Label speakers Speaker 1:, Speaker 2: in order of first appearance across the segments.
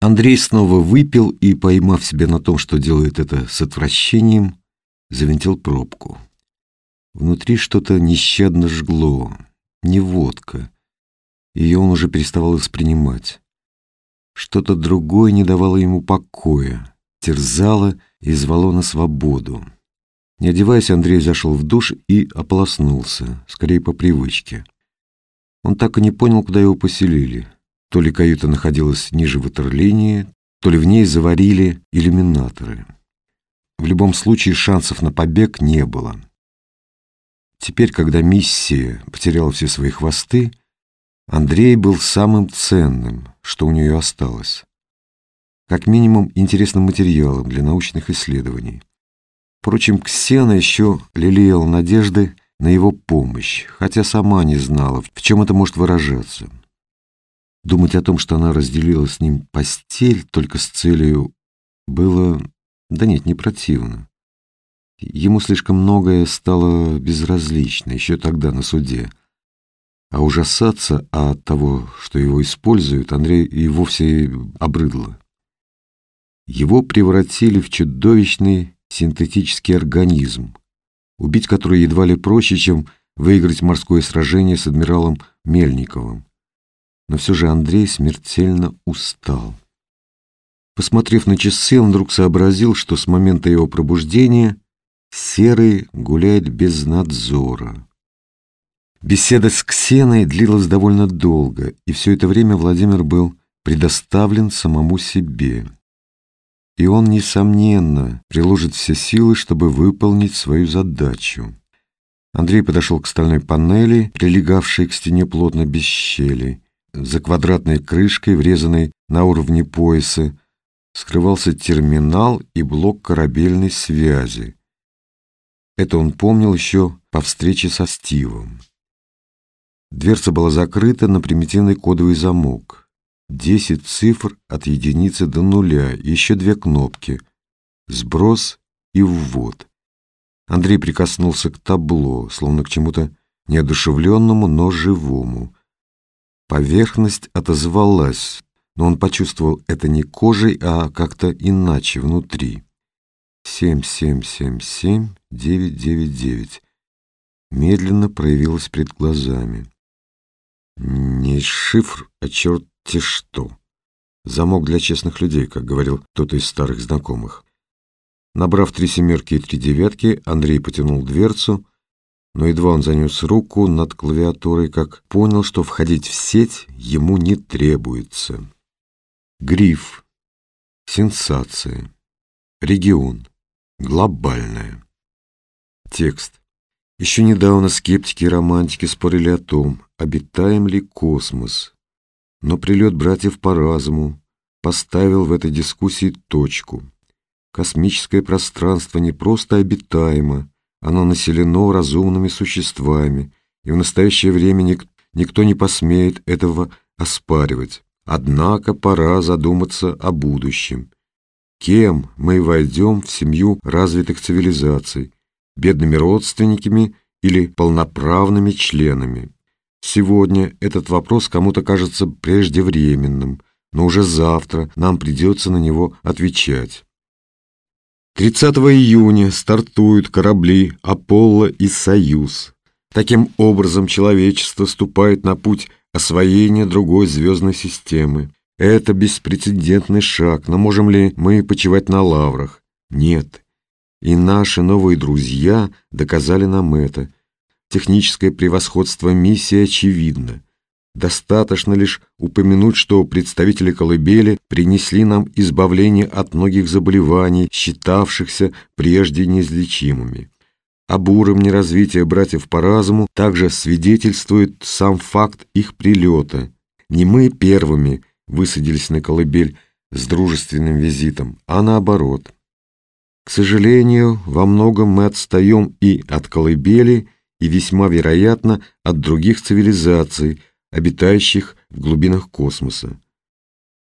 Speaker 1: Андрей снова выпил и, поймав себя на том, что делает это с отвращением, завинтил пробку. Внутри что-то нещадно жгло, не водка. Ее он уже переставал воспринимать. Что-то другое не давало ему покоя, терзало и звало на свободу. Не одеваясь, Андрей зашел в душ и ополоснулся, скорее по привычке. Он так и не понял, куда его поселили. То ли каюта находилась ниже ватерлинии, то ли в ней заварили иллюминаторы. В любом случае шансов на побег не было. Теперь, когда миссия потеряла все свои хвосты, Андрей был самым ценным, что у нее осталось. Как минимум интересным материалом для научных исследований. Впрочем, Ксена еще лелеяла надежды на его помощь, хотя сама не знала, в чем это может выражаться. Думать о том, что она разделила с ним постель только с целью, было, да нет, не противно. Ему слишком многое стало безразлично, еще тогда на суде. А ужасаться от того, что его используют, Андрей и вовсе обрыдло. Его превратили в чудовищный синтетический организм, убить который едва ли проще, чем выиграть морское сражение с адмиралом Мельниковым но все же Андрей смертельно устал. Посмотрев на часы, он вдруг сообразил, что с момента его пробуждения Серый гуляет без надзора. Беседа с Ксеной длилась довольно долго, и все это время Владимир был предоставлен самому себе. И он, несомненно, приложит все силы, чтобы выполнить свою задачу. Андрей подошел к стальной панели, прилегавшей к стене плотно без щели, за квадратной крышкой, врезанной на уровне пояса, скрывался терминал и блок корабельной связи. Это он помнил еще по встрече со Стивом. Дверца была закрыта на примитивный кодовый замок. Десять цифр от единицы до нуля, еще две кнопки — сброс и ввод. Андрей прикоснулся к табло, словно к чему-то неодушевленному, но живому — Поверхность отозвалась, но он почувствовал это не кожей, а как-то иначе, внутри. Семь, семь, семь, семь, девять, девять, девять. Медленно проявилось перед глазами. Не шифр, а черт-те что. Замок для честных людей, как говорил кто-то из старых знакомых. Набрав три семерки и три девятки, Андрей потянул дверцу, но едва он занес руку над клавиатурой, как понял, что входить в сеть ему не требуется. Гриф. Сенсация. Регион. Глобальная. Текст. Еще недавно скептики и романтики спорили о том, обитаем ли космос. Но прилет братьев по разуму поставил в этой дискуссии точку. Космическое пространство не просто обитаемо, оно населено разумными существами, и в настоящее время ник никто не посмеет этого оспаривать. Однако пора задуматься о будущем. Кем мы войдем в семью развитых цивилизаций? Бедными родственниками или полноправными членами? Сегодня этот вопрос кому-то кажется преждевременным, но уже завтра нам придется на него отвечать. 30 июня стартуют корабли «Аполло» и «Союз». Таким образом, человечество ступает на путь освоения другой звездной системы. Это беспрецедентный шаг, но можем ли мы почивать на лаврах? Нет. И наши новые друзья доказали нам это. Техническое превосходство миссии очевидно. Достаточно лишь упомянуть, что представители колыбели принесли нам избавление от многих заболеваний, считавшихся прежде неизлечимыми. Об уровне развития братьев по разуму также свидетельствует сам факт их прилета. Не мы первыми высадились на колыбель с дружественным визитом, а наоборот. К сожалению, во многом мы отстаем и от колыбели, и весьма вероятно от других цивилизаций – обитающих в глубинах космоса.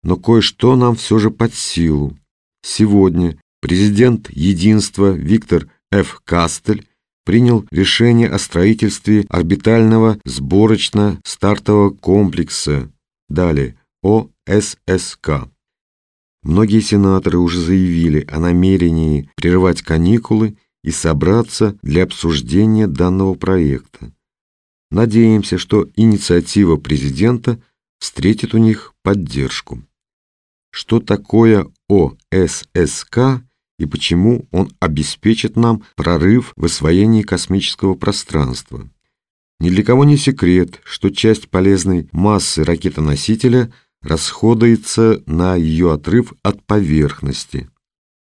Speaker 1: Но кое-что нам все же под силу. Сегодня президент Единства Виктор Ф. Кастель принял решение о строительстве орбитального сборочно-стартового комплекса, далее ОССК. Многие сенаторы уже заявили о намерении прервать каникулы и собраться для обсуждения данного проекта. Надеемся, что инициатива президента встретит у них поддержку. Что такое ОССК и почему он обеспечит нам прорыв в освоении космического пространства? Ни для кого не секрет, что часть полезной массы ракетоносителя – расходуется на ее отрыв от поверхности.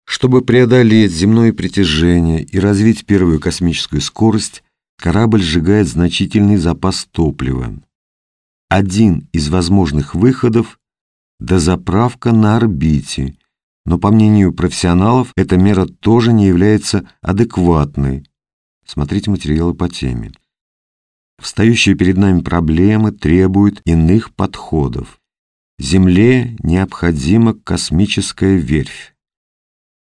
Speaker 1: Чтобы преодолеть земное притяжение и развить первую космическую скорость, корабль сжигает значительный запас топлива. Один из возможных выходов – дозаправка на орбите, но, по мнению профессионалов, эта мера тоже не является адекватной. Смотрите материалы по теме. Встающие перед нами проблемы требуют иных подходов. Земле необходима космическая верфь.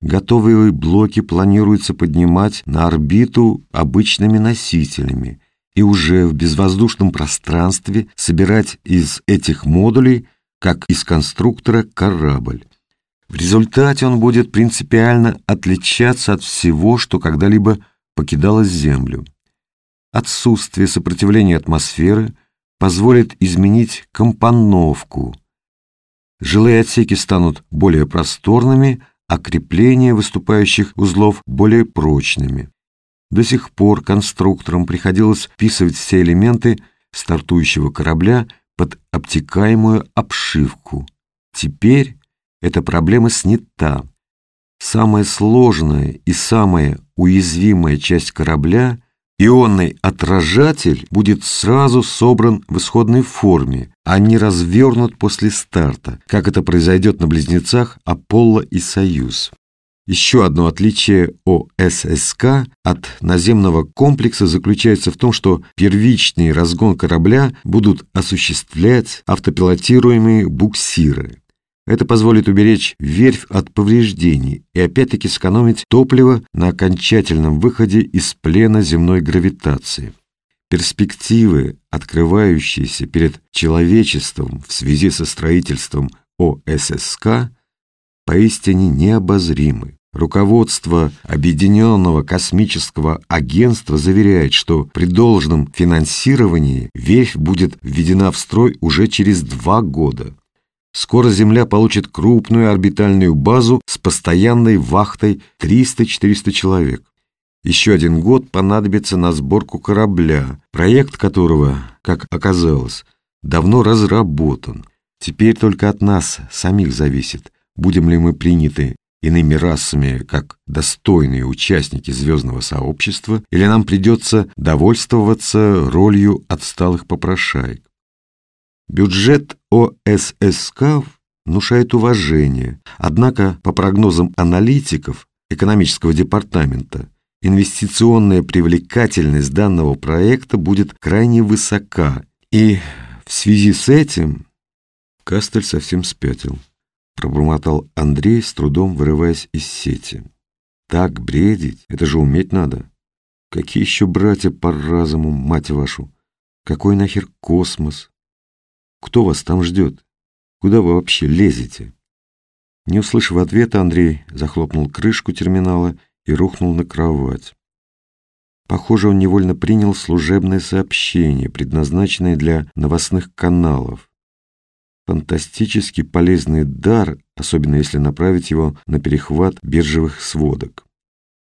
Speaker 1: Готовые блоки планируется поднимать на орбиту обычными носителями и уже в безвоздушном пространстве собирать из этих модулей, как из конструктора, корабль. В результате он будет принципиально отличаться от всего, что когда-либо покидало Землю. Отсутствие сопротивления атмосферы позволит изменить компоновку, Жилые отсеки станут более просторными, а крепления выступающих узлов более прочными. До сих пор конструкторам приходилось вписывать все элементы стартующего корабля под обтекаемую обшивку. Теперь эта проблема снята. Самая сложная и самая уязвимая часть корабля – Ионный отражатель будет сразу собран в исходной форме, а не развернут после старта, как это произойдет на близнецах Аполло и Союз. Еще одно отличие ОССК от наземного комплекса заключается в том, что первичный разгон корабля будут осуществлять автопилотируемые буксиры. Это позволит уберечь верфь от повреждений и опять-таки сэкономить топливо на окончательном выходе из плена земной гравитации. Перспективы, открывающиеся перед человечеством в связи со строительством ОССК, поистине необозримы. Руководство Объединенного космического агентства заверяет, что при должном финансировании верфь будет введена в строй уже через два года. Скоро Земля получит крупную орбитальную базу с постоянной вахтой 300-400 человек. Еще один год понадобится на сборку корабля, проект которого, как оказалось, давно разработан. Теперь только от нас самих зависит, будем ли мы приняты иными расами как достойные участники звездного сообщества, или нам придется довольствоваться ролью отсталых попрошаек. Бюджет ОССК внушает уважение, однако, по прогнозам аналитиков экономического департамента, инвестиционная привлекательность данного проекта будет крайне высока, и в связи с этим Кастель совсем спятил. Пробормотал Андрей, с трудом вырываясь из сети. Так бредить, это же уметь надо. Какие еще братья по разуму, мать вашу? Какой нахер космос? Кто вас там ждет? Куда вы вообще лезете?» Не услышав ответа, Андрей захлопнул крышку терминала и рухнул на кровать. Похоже, он невольно принял служебное сообщение, предназначенное для новостных каналов. Фантастически полезный дар, особенно если направить его на перехват биржевых сводок.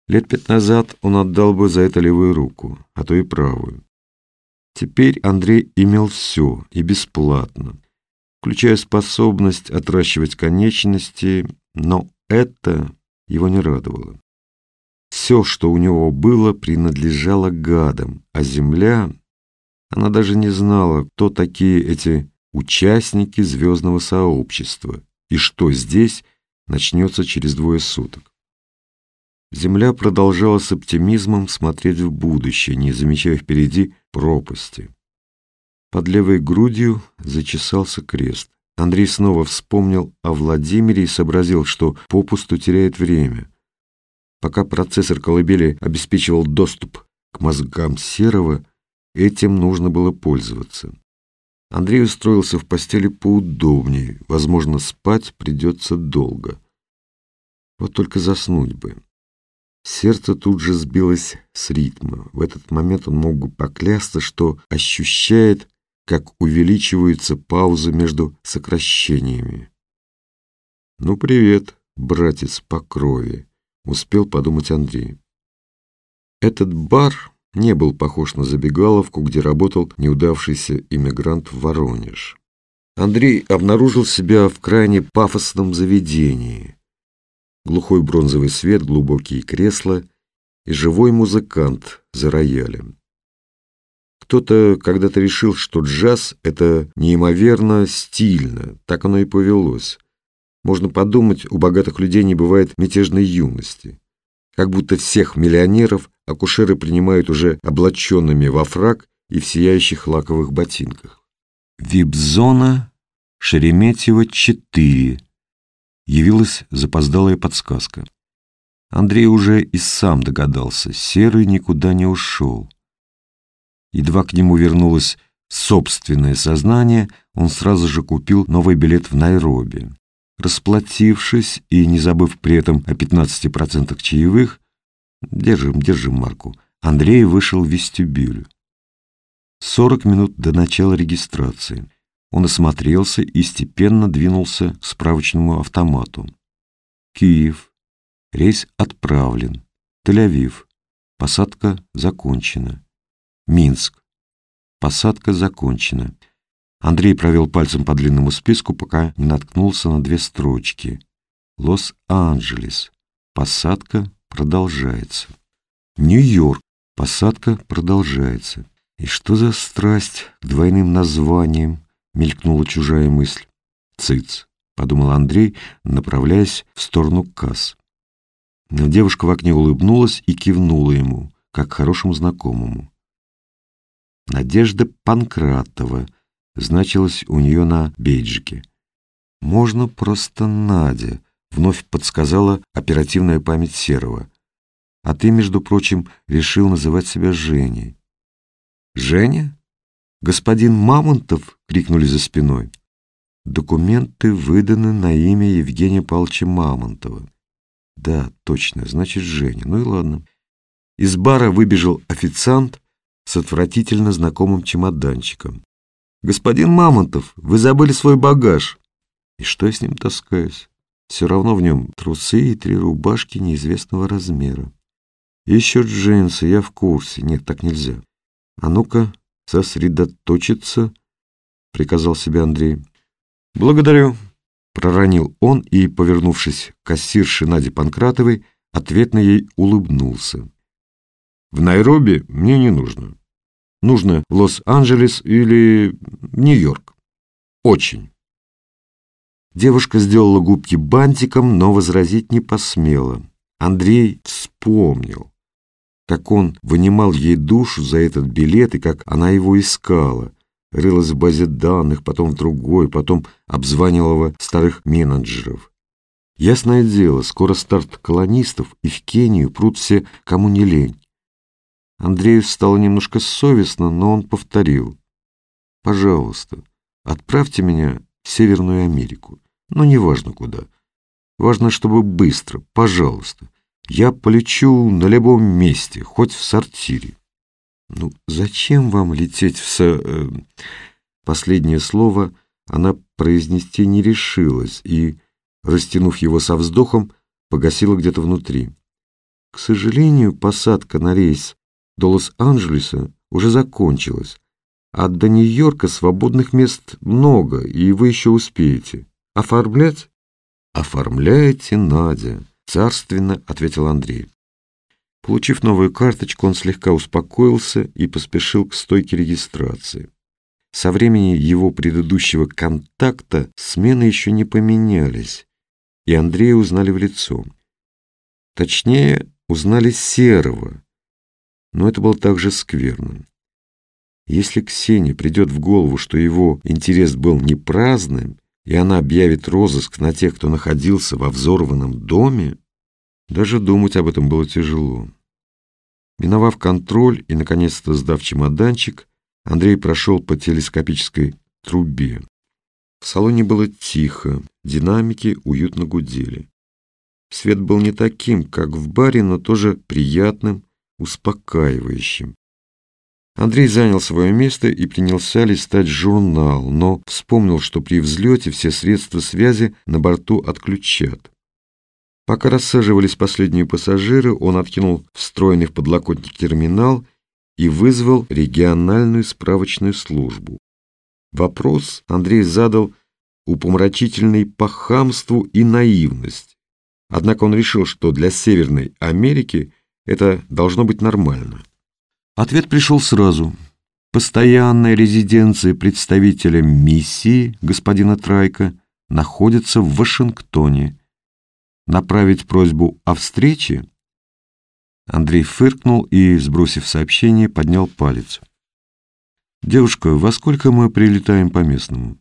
Speaker 1: Лет пять назад он отдал бы за это левую руку, а то и правую. Теперь Андрей имел все и бесплатно, включая способность отращивать конечности, но это его не радовало. Все, что у него было, принадлежало гадам, а земля... Она даже не знала, кто такие эти участники звездного сообщества и что здесь начнется через двое суток. Земля продолжала с оптимизмом смотреть в будущее, не замечая впереди пропасти. Под левой грудью зачесался крест. Андрей снова вспомнил о Владимире и сообразил, что попусту теряет время. Пока процессор колыбели обеспечивал доступ к мозгам Серого, этим нужно было пользоваться. Андрей устроился в постели поудобнее, возможно, спать придется долго. Вот только заснуть бы. Сердце тут же сбилось с ритма. В этот момент он мог бы поклясться, что ощущает, как увеличиваются паузы между сокращениями. «Ну, привет, братец по крови», — успел подумать Андрей. Этот бар не был похож на забегаловку, где работал неудавшийся иммигрант в Воронеж. Андрей обнаружил себя в крайне пафосном заведении. Глухой бронзовый свет, глубокие кресла и живой музыкант за роялем. Кто-то когда-то решил, что джаз — это неимоверно стильно, так оно и повелось. Можно подумать, у богатых людей не бывает мятежной юности. Как будто всех миллионеров акушеры принимают уже облаченными во фраг и в сияющих лаковых ботинках. Вип-зона Шереметьево 4. Явилась запоздалая подсказка. Андрей уже и сам догадался, Серый никуда не ушел. Едва к нему вернулось собственное сознание, он сразу же купил новый билет в Найроби. Расплатившись и не забыв при этом о 15% чаевых, держим, держим марку, Андрей вышел в вестибюль. 40 минут до начала регистрации. Он осмотрелся и степенно двинулся к справочному автомату. Киев. Рейс отправлен. Тель-Авив. Посадка закончена. Минск. Посадка закончена. Андрей провел пальцем по длинному списку, пока не наткнулся на две строчки. Лос-Анджелес. Посадка продолжается. Нью-Йорк. Посадка продолжается. И что за страсть к двойным названиям? Мелькнула чужая мысль. Цыц, подумал Андрей, направляясь в сторону касс. Но девушка в окне улыбнулась и кивнула ему, как хорошему знакомому. Надежда Панкратова значилась у нее на бейджике. «Можно просто Надя», — вновь подсказала оперативная память Серого. «А ты, между прочим, решил называть себя Женей». «Женя? Господин Мамонтов?» — крикнули за спиной. «Документы выданы на имя Евгения Павловича Мамонтова». «Да, точно, значит, Женя. Ну и ладно». Из бара выбежал официант с отвратительно знакомым чемоданчиком. «Господин Мамонтов, вы забыли свой багаж!» «И что я с ним таскаюсь?» Все равно в нем трусы и три рубашки неизвестного размера. еще джинсы, я в курсе. Нет, так нельзя. А ну-ка, сосредоточиться, приказал себе Андрей. Благодарю, проронил он и, повернувшись к кассирше Наде Панкратовой, ответно ей улыбнулся. В Найроби мне не нужно. Нужно Лос-Анджелес или Нью-Йорк. Очень. Девушка сделала губки бантиком, но возразить не посмела. Андрей вспомнил, как он вынимал ей душу за этот билет и как она его искала. Рылась в базе данных, потом в другой, потом обзванивала старых менеджеров. Ясное дело, скоро старт колонистов, и в Кению прут все, кому не лень. Андрею стало немножко совестно, но он повторил. «Пожалуйста, отправьте меня в Северную Америку, но не важно куда. Важно, чтобы быстро, пожалуйста. Я полечу на любом месте, хоть в сортире». «Ну, зачем вам лететь в со...» э... Последнее слово она произнести не решилась и, растянув его со вздохом, погасила где-то внутри. К сожалению, посадка на рейс до Лос-Анджелеса уже закончилась, а до Нью-Йорка свободных мест много, и вы еще успеете. Оформлять? Оформляете, Надя, царственно ответил Андрей. Получив новую карточку, он слегка успокоился и поспешил к стойке регистрации. Со времени его предыдущего контакта смены еще не поменялись, и Андрея узнали в лицо. Точнее, узнали Серого, но это было также скверным. Если Ксении придет в голову, что его интерес был не праздным, и она объявит розыск на тех, кто находился во взорванном доме, даже думать об этом было тяжело. Миновав контроль и, наконец-то, сдав чемоданчик, Андрей прошел по телескопической трубе. В салоне было тихо, динамики уютно гудели. Свет был не таким, как в баре, но тоже приятным, успокаивающим. Андрей занял свое место и принялся листать журнал, но вспомнил, что при взлете все средства связи на борту отключат. Пока рассаживались последние пассажиры, он откинул встроенный в подлокотник терминал и вызвал региональную справочную службу. Вопрос Андрей задал упомрачительный по хамству и наивность. Однако он решил, что для Северной Америки это должно быть нормально. Ответ пришел сразу. Постоянная резиденция представителя миссии господина Трайка находится в Вашингтоне, направить просьбу о встрече? Андрей фыркнул и, сбросив сообщение, поднял палец. «Девушка, во сколько мы прилетаем по местному?»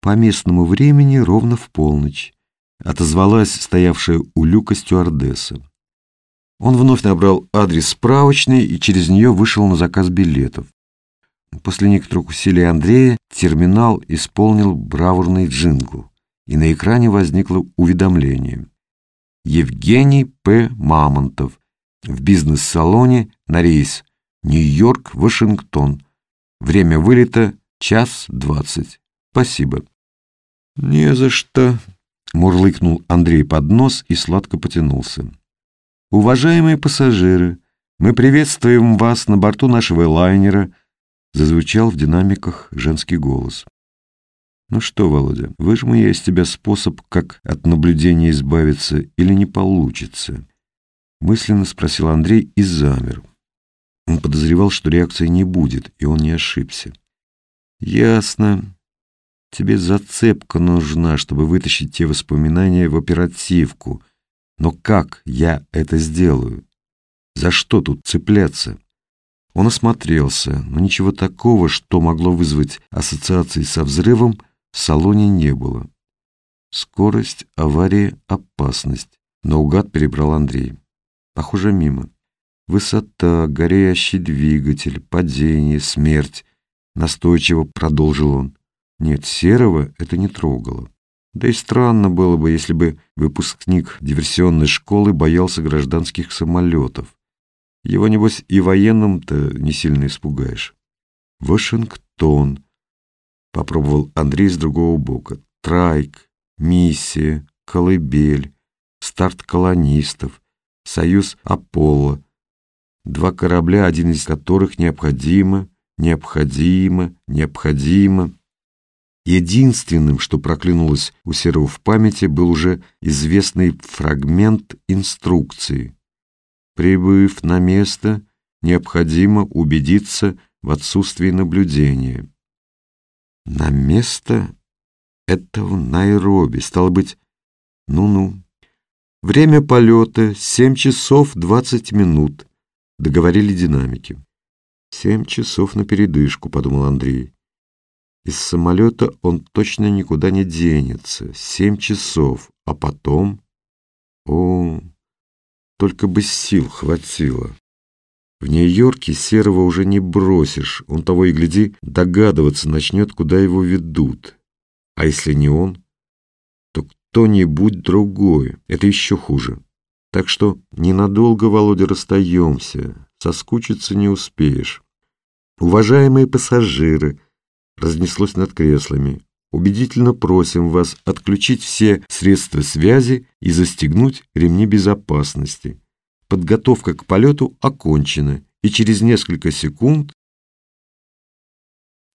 Speaker 1: «По местному времени ровно в полночь», — отозвалась стоявшая у люка стюардесса. Он вновь набрал адрес справочной и через нее вышел на заказ билетов. После некоторых усилий Андрея терминал исполнил бравурный джингл и на экране возникло уведомление. Евгений П. Мамонтов в бизнес-салоне на рейс Нью-Йорк-Вашингтон. Время вылета час двадцать. Спасибо. Не за что, мурлыкнул Андрей под нос и сладко потянулся. Уважаемые пассажиры, мы приветствуем вас на борту нашего лайнера, зазвучал в динамиках женский голос. «Ну что, Володя, выжму я из тебя способ, как от наблюдения избавиться, или не получится?» Мысленно спросил Андрей и замер. Он подозревал, что реакции не будет, и он не ошибся. «Ясно. Тебе зацепка нужна, чтобы вытащить те воспоминания в оперативку. Но как я это сделаю? За что тут цепляться?» Он осмотрелся, но ничего такого, что могло вызвать ассоциации со взрывом, в салоне не было. Скорость, авария, опасность. Наугад перебрал Андрей. Похоже, мимо. Высота, горящий двигатель, падение, смерть. Настойчиво продолжил он. Нет, серого это не трогало. Да и странно было бы, если бы выпускник диверсионной школы боялся гражданских самолетов. Его, небось, и военным-то не сильно испугаешь. Вашингтон, Попробовал Андрей с другого бока. Трайк, миссия, колыбель, старт колонистов, союз Аполло. Два корабля, один из которых необходимо, необходимо, необходимо. Единственным, что проклюнулось у Серого в памяти, был уже известный фрагмент инструкции. Прибыв на место, необходимо убедиться в отсутствии наблюдения. На место это в Найроби, стало быть, ну-ну. Время полета — семь часов двадцать минут, договорили динамики. Семь часов на передышку, подумал Андрей. Из самолета он точно никуда не денется. Семь часов, а потом... О, только бы сил хватило. В Нью-Йорке Серого уже не бросишь, он того и гляди догадываться начнет, куда его ведут. А если не он, то кто-нибудь другой, это еще хуже. Так что ненадолго, Володя, расстаемся, соскучиться не успеешь. Уважаемые пассажиры, разнеслось над креслами, убедительно просим вас отключить все средства связи и застегнуть ремни безопасности. Подготовка к полету окончена, и через несколько секунд